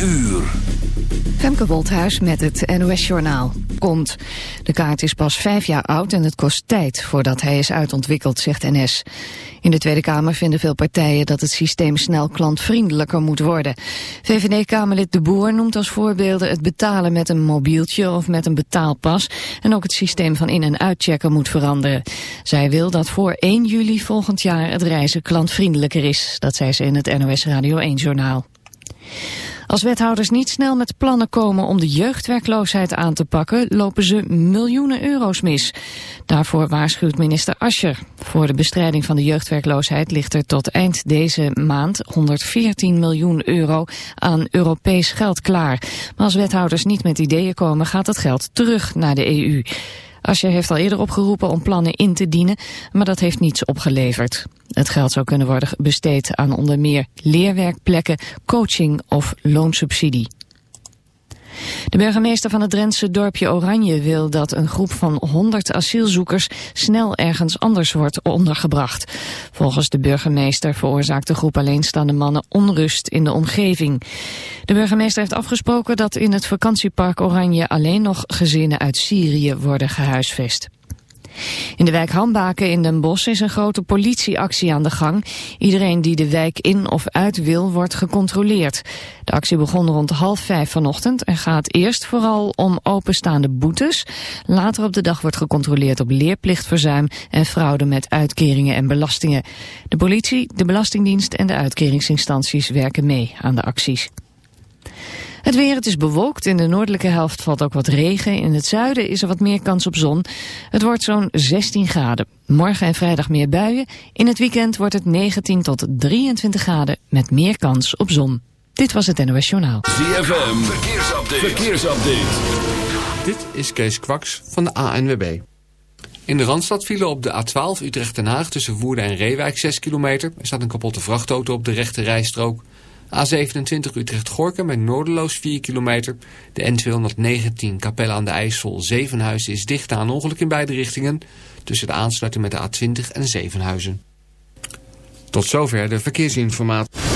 uur. Femke Wolthuis met het NOS-journaal. Komt. De kaart is pas vijf jaar oud en het kost tijd voordat hij is uitontwikkeld, zegt NS. In de Tweede Kamer vinden veel partijen dat het systeem snel klantvriendelijker moet worden. VVD-Kamerlid De Boer noemt als voorbeelden het betalen met een mobieltje of met een betaalpas. En ook het systeem van in- en uitchecken moet veranderen. Zij wil dat voor 1 juli volgend jaar het reizen klantvriendelijker is. Dat zei ze in het NOS Radio 1-journaal. Als wethouders niet snel met plannen komen om de jeugdwerkloosheid aan te pakken, lopen ze miljoenen euro's mis. Daarvoor waarschuwt minister Ascher. Voor de bestrijding van de jeugdwerkloosheid ligt er tot eind deze maand 114 miljoen euro aan Europees geld klaar. Maar als wethouders niet met ideeën komen, gaat het geld terug naar de EU. Ascher heeft al eerder opgeroepen om plannen in te dienen, maar dat heeft niets opgeleverd. Het geld zou kunnen worden besteed aan onder meer leerwerkplekken, coaching of loonsubsidie. De burgemeester van het Drentse dorpje Oranje wil dat een groep van 100 asielzoekers snel ergens anders wordt ondergebracht. Volgens de burgemeester veroorzaakt de groep alleenstaande mannen onrust in de omgeving. De burgemeester heeft afgesproken dat in het vakantiepark Oranje alleen nog gezinnen uit Syrië worden gehuisvest. In de wijk Hambaken in Den Bosch is een grote politieactie aan de gang. Iedereen die de wijk in of uit wil, wordt gecontroleerd. De actie begon rond half vijf vanochtend en gaat eerst vooral om openstaande boetes. Later op de dag wordt gecontroleerd op leerplichtverzuim en fraude met uitkeringen en belastingen. De politie, de Belastingdienst en de uitkeringsinstanties werken mee aan de acties. Het weer, het is bewolkt. In de noordelijke helft valt ook wat regen. In het zuiden is er wat meer kans op zon. Het wordt zo'n 16 graden. Morgen en vrijdag meer buien. In het weekend wordt het 19 tot 23 graden met meer kans op zon. Dit was het NOS Journaal. ZFM, verkeersupdate. verkeersupdate. Dit is Kees Kwaks van de ANWB. In de Randstad vielen op de A12 Utrecht-Den Haag tussen Woerden en Reewijk 6 kilometer. Er staat een kapotte vrachtauto op de rechte rijstrook. A27 Utrecht-Gorkum met Noorderloos 4 kilometer. De N219 Capelle aan de IJssel Zevenhuizen is dicht een ongeluk in beide richtingen. Tussen de aansluiting met de A20 en Zevenhuizen. Tot zover de verkeersinformatie.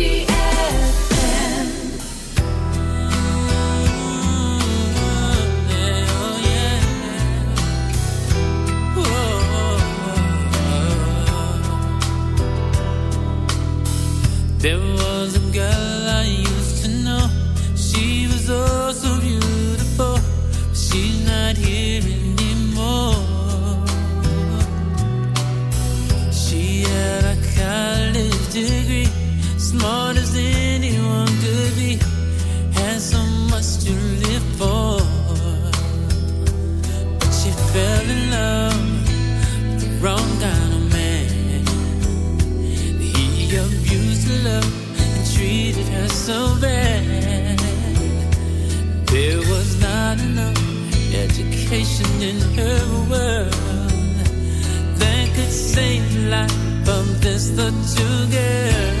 together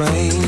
Rain.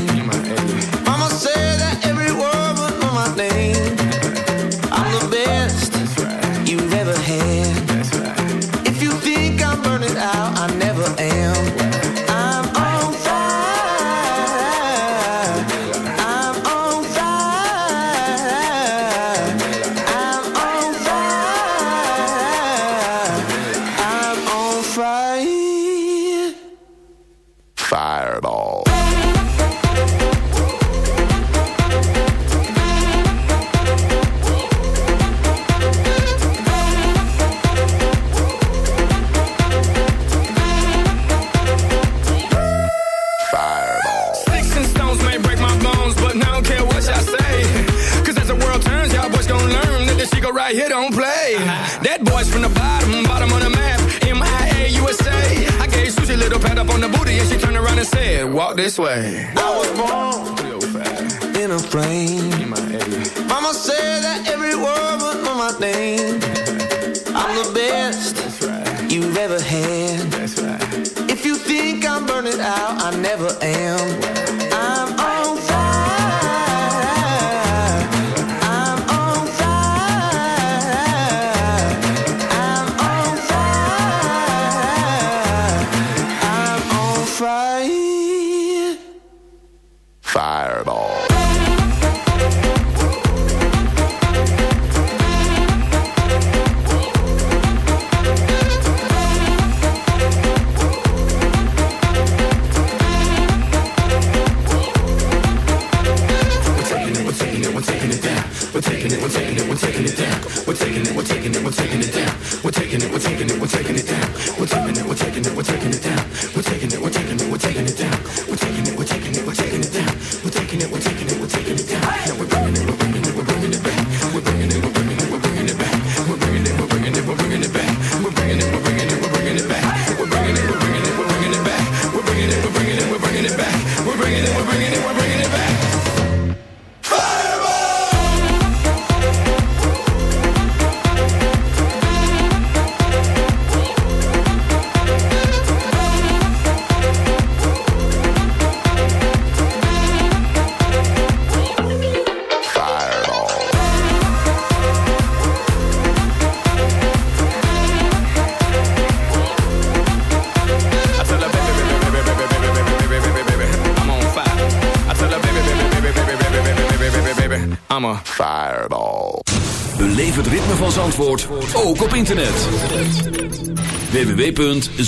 Fireball.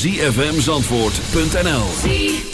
zfmzandvoort.nl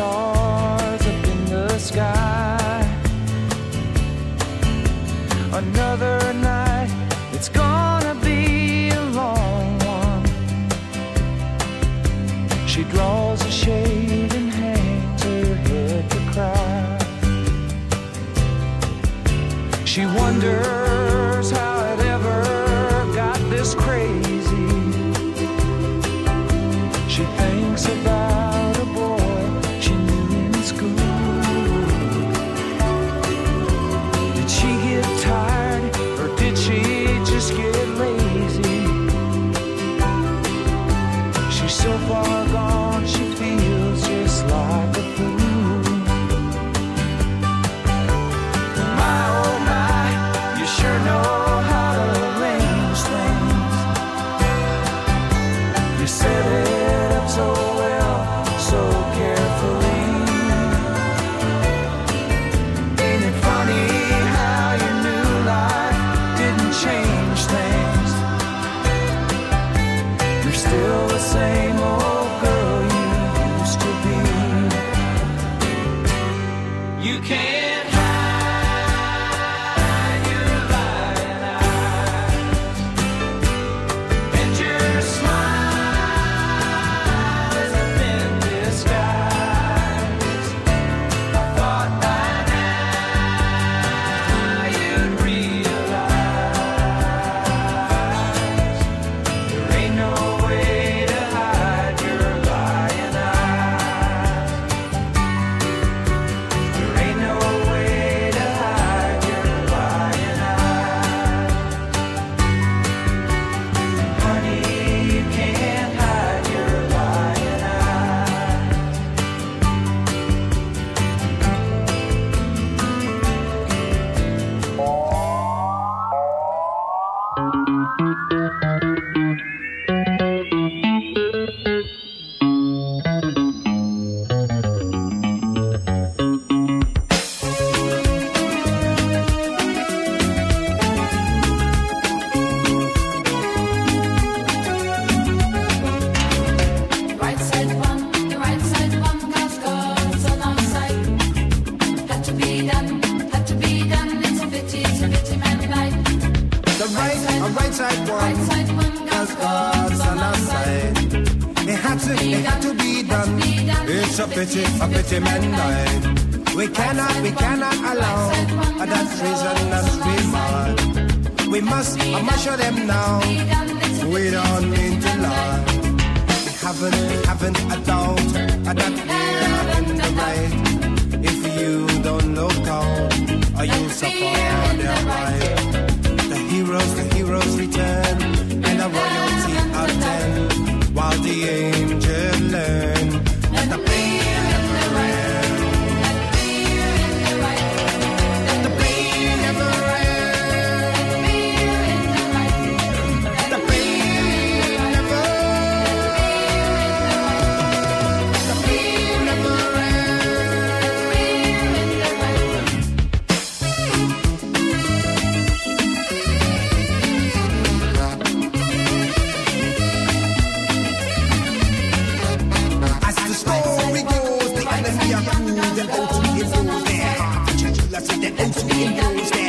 stars up in the sky. Another night, it's gonna be a long one. She draws a shade and hangs her head to cry. She wonders. them be a rude and out to the fools. They're hard to check, I said are out to the fools.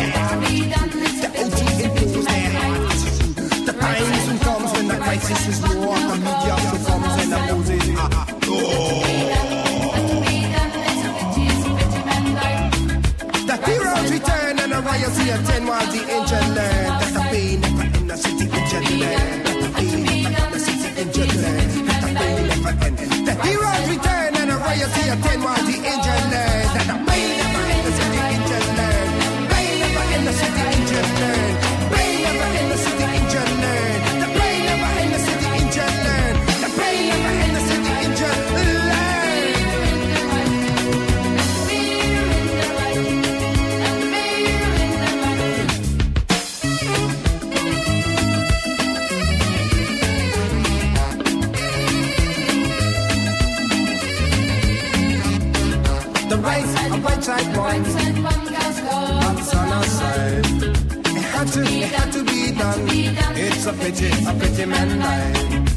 it is a pretty man life.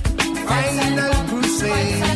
Final crusade.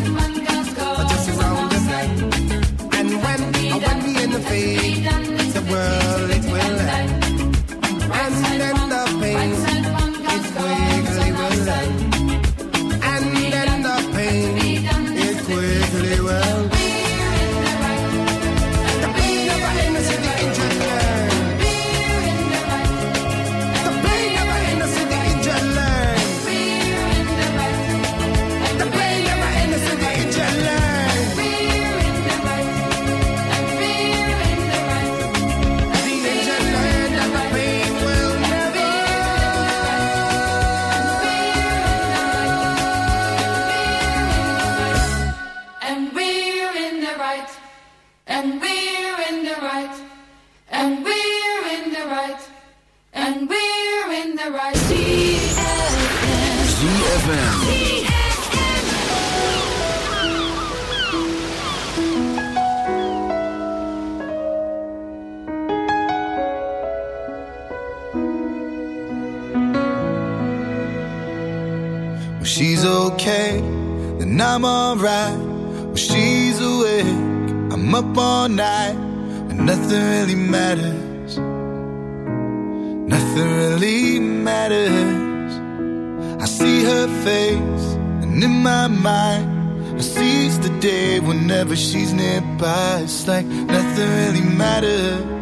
like nothing really matters.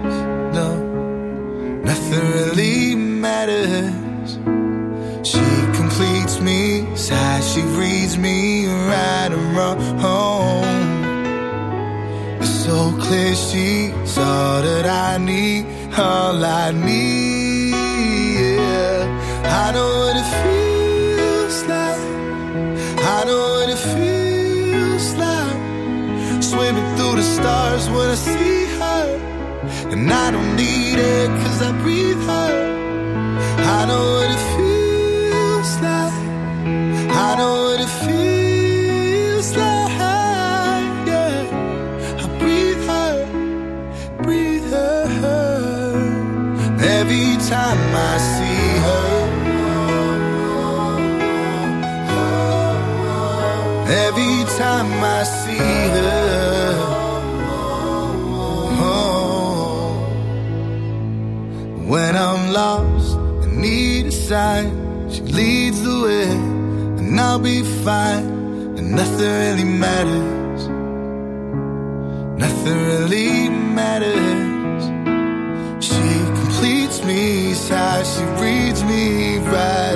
I'll be fine, and nothing really matters. Nothing really matters. She completes me, sighs, she reads me right.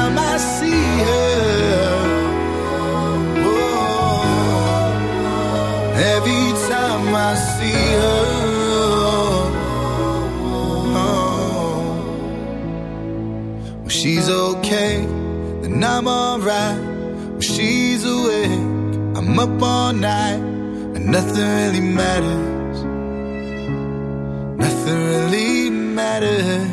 all night, and nothing really matters. Nothing really matters.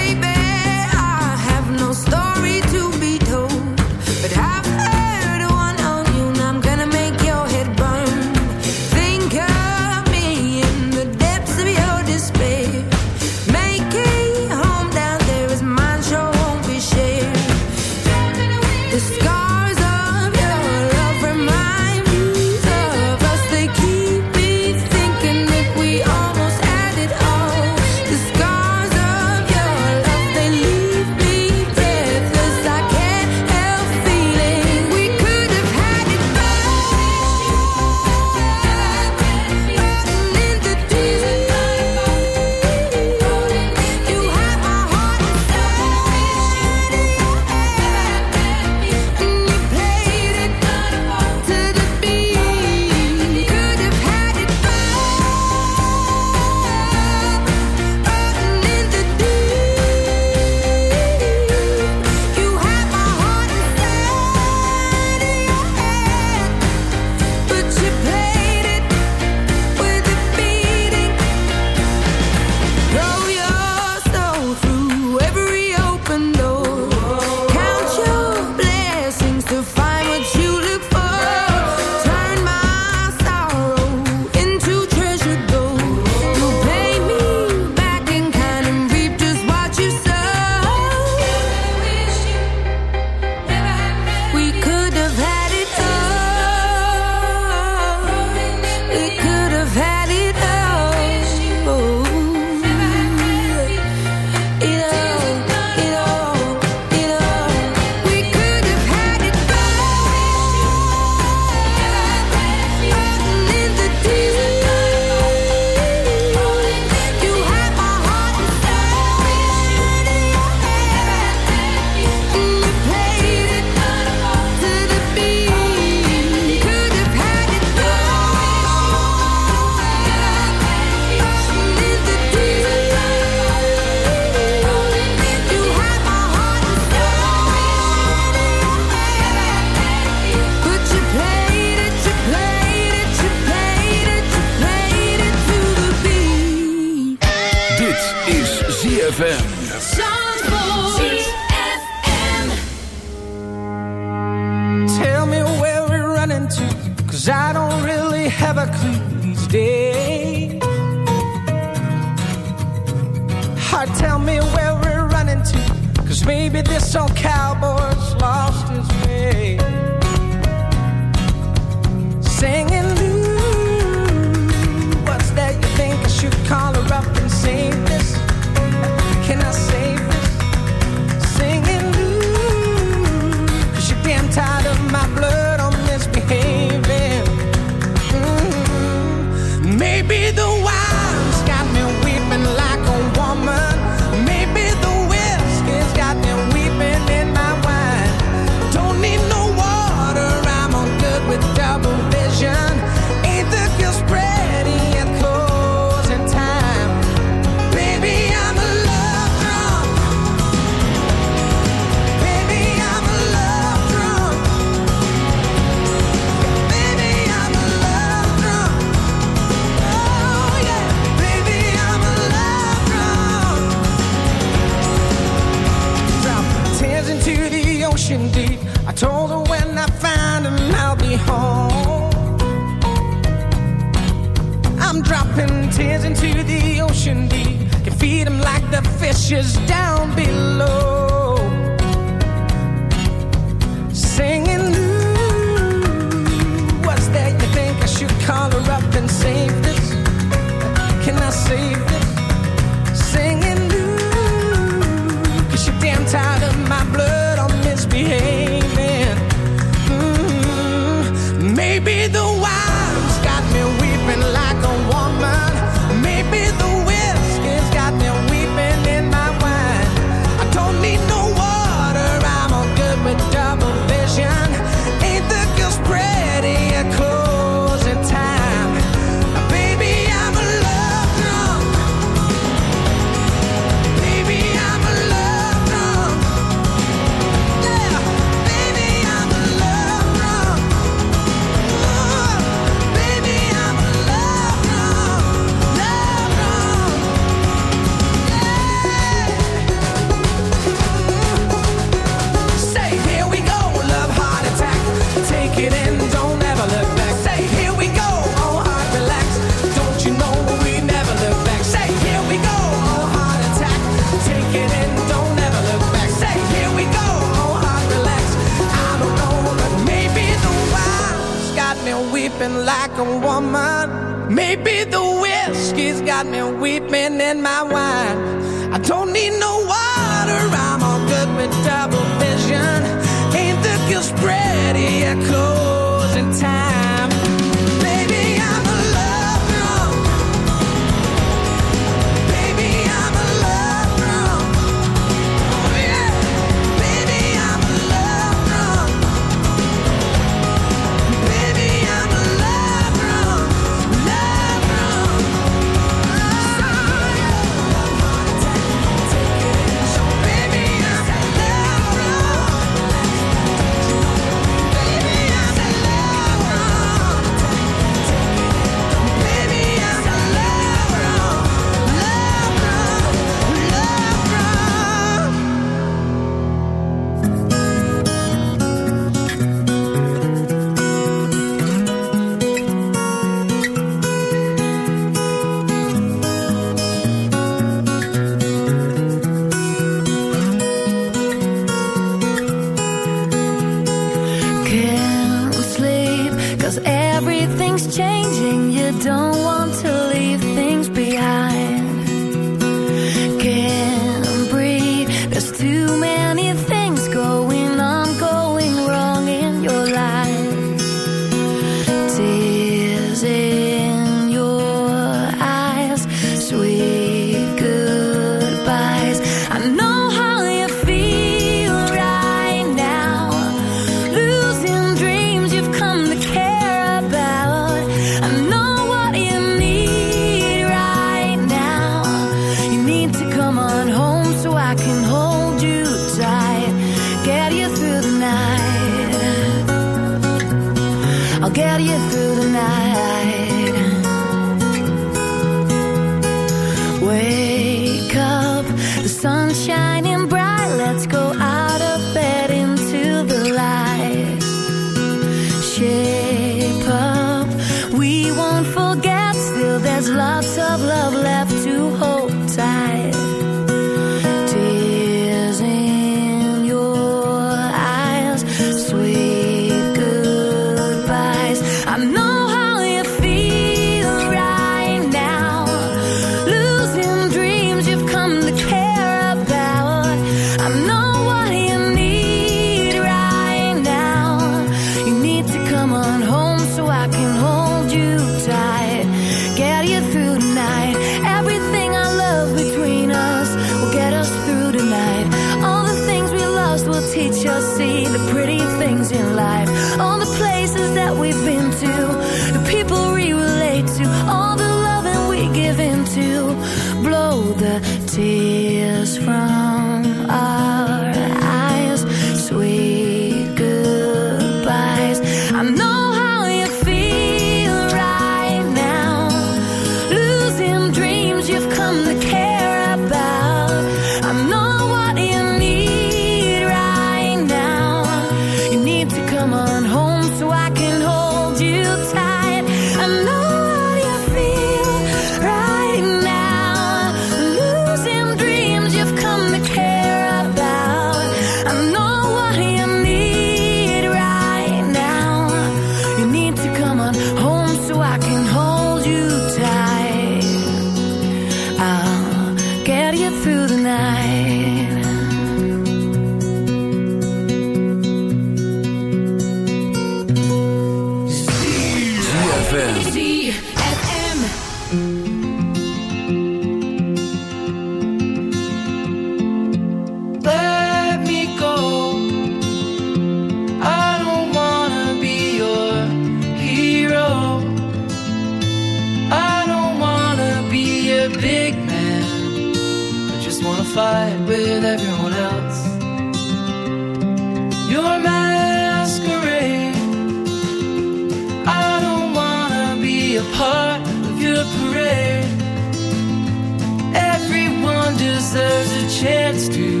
Chance to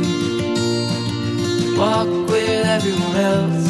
walk with everyone else